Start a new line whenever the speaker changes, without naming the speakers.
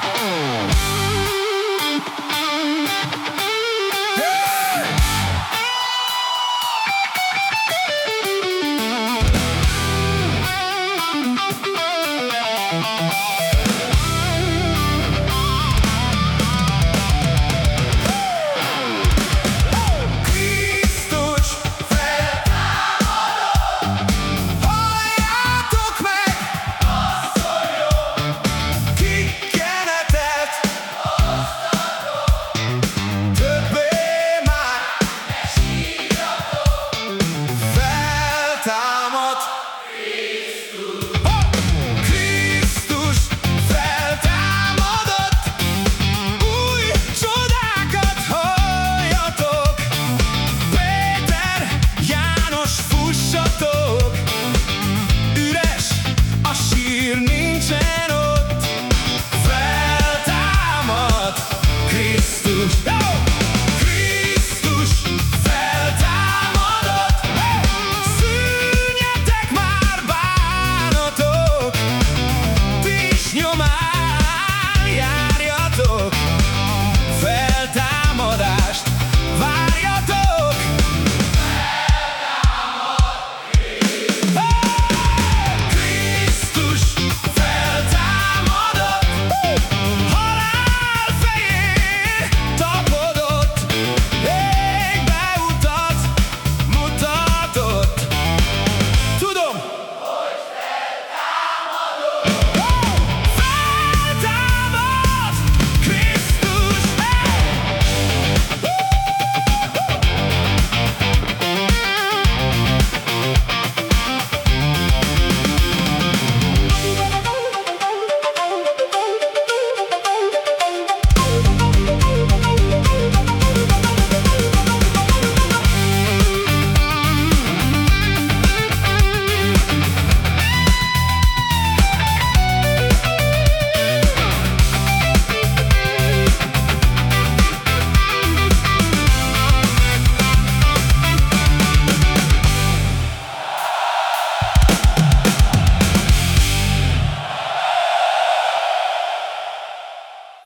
Oh.